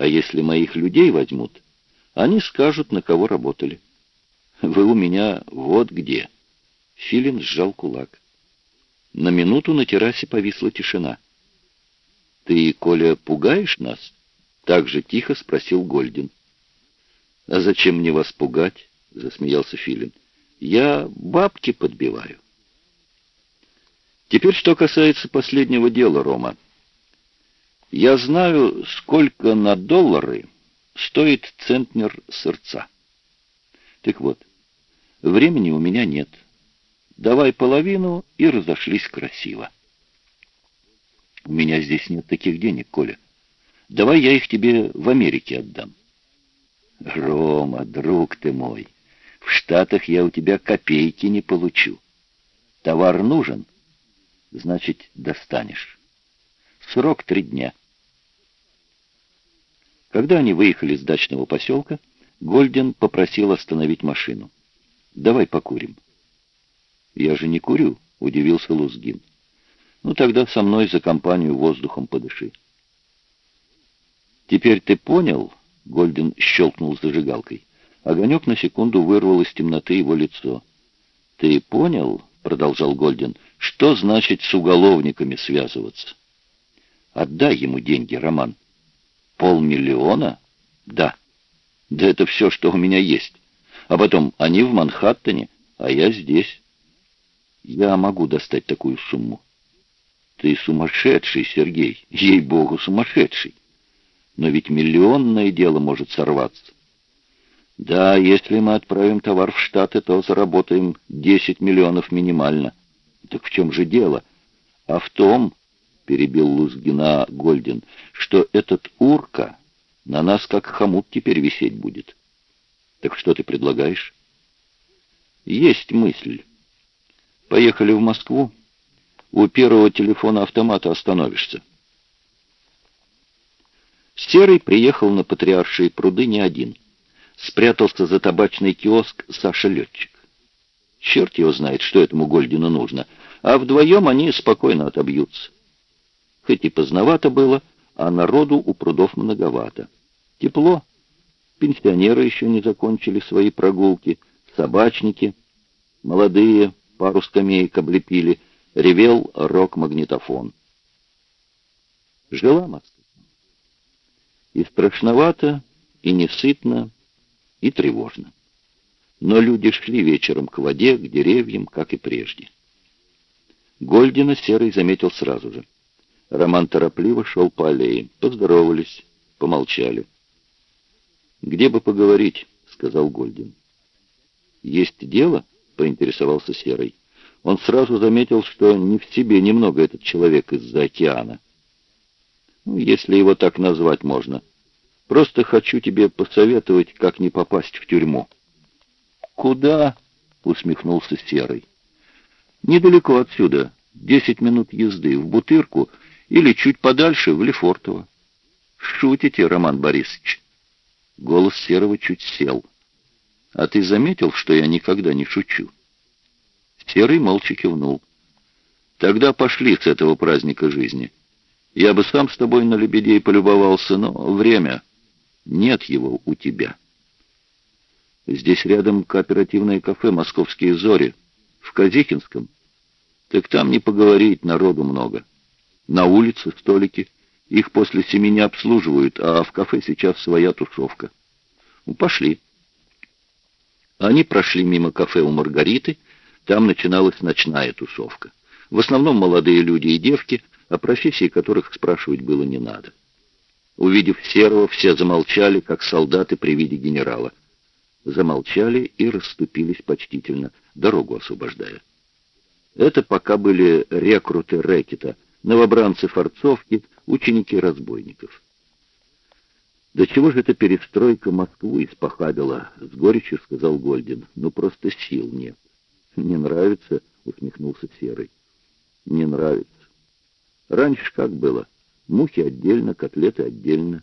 А если моих людей возьмут, они скажут, на кого работали. Вы у меня вот где. Филин сжал кулак. На минуту на террасе повисла тишина. «Ты, Коля, пугаешь нас?» — так же тихо спросил Гольдин. «А зачем мне вас пугать?» — засмеялся Филин. «Я бабки подбиваю». Теперь, что касается последнего дела, Рома. Я знаю, сколько на доллары стоит центнер сырца. Так вот, времени у меня нет. Давай половину и разошлись красиво. У меня здесь нет таких денег, Коля. Давай я их тебе в Америке отдам. Рома, друг ты мой, в Штатах я у тебя копейки не получу. Товар нужен, значит, достанешь. Срок три дня. Когда они выехали с дачного поселка, Гольден попросил остановить машину. «Давай покурим». «Я же не курю», — удивился Лузгин. «Ну тогда со мной за компанию воздухом подыши». «Теперь ты понял?» — Гольден щелкнул зажигалкой. Огонек на секунду вырвал из темноты его лицо. «Ты понял?» — продолжал Гольден. «Что значит с уголовниками связываться?» «Отдай ему деньги, Роман». «Полмиллиона?» «Да». «Да это все, что у меня есть. А потом, они в Манхэттене, а я здесь». «Я могу достать такую сумму». «Ты сумасшедший, Сергей, ей-богу, сумасшедший. Но ведь миллионное дело может сорваться». Да, если мы отправим товар в Штаты, то заработаем 10 миллионов минимально. Так в чем же дело? А в том, перебил Лузгина Гольдин, что этот урка на нас как хомут теперь висеть будет. Так что ты предлагаешь? Есть мысль. Поехали в Москву. У первого телефона автомата остановишься. Серый приехал на Патриаршие пруды не один спрятался за табачный киоск Саша-летчик. Черт его знает, что этому Гольдину нужно, а вдвоем они спокойно отобьются. Хоть и поздновато было, а народу у прудов многовато. Тепло. Пенсионеры еще не закончили свои прогулки, собачники, молодые, пару скамеек облепили, ревел рок-магнитофон. Жила Москва. И страшновато, и несытно, и тревожно. Но люди шли вечером к воде, к деревьям, как и прежде. Гольдина Серый заметил сразу же. Роман торопливо шел по аллее. Поздоровались, помолчали. «Где бы поговорить?» — сказал Гольдин. «Есть дело?» — поинтересовался Серый. Он сразу заметил, что не в себе немного этот человек из-за океана. Ну, если его так назвать можно. Просто хочу тебе посоветовать, как не попасть в тюрьму». «Куда?» — усмехнулся Серый. «Недалеко отсюда, десять минут езды, в Бутырку или чуть подальше, в Лефортово». «Шутите, Роман Борисович?» Голос Серого чуть сел. «А ты заметил, что я никогда не шучу?» Серый молча кивнул. «Тогда пошли с этого праздника жизни. Я бы сам с тобой на лебедей полюбовался, но время...» Нет его у тебя. Здесь рядом кооперативное кафе «Московские зори» в Казихинском. Так там не поговорить, народу много. На улице столики. Их после семи не обслуживают, а в кафе сейчас своя тусовка. Ну, пошли. Они прошли мимо кафе у Маргариты. Там начиналась ночная тусовка. В основном молодые люди и девки, о профессии которых спрашивать было не надо. Увидев Серого, все замолчали, как солдаты при виде генерала. Замолчали и расступились почтительно, дорогу освобождая. Это пока были рекруты рэкета, новобранцы форцовки, ученики разбойников. «Да чего же эта перестройка Москву испохабила?» — с горечью сказал Гольдин. «Ну, просто сил нет». «Не нравится?» — усмехнулся Серый. «Не нравится. Раньше как было?» Мухи отдельно, котлеты отдельно.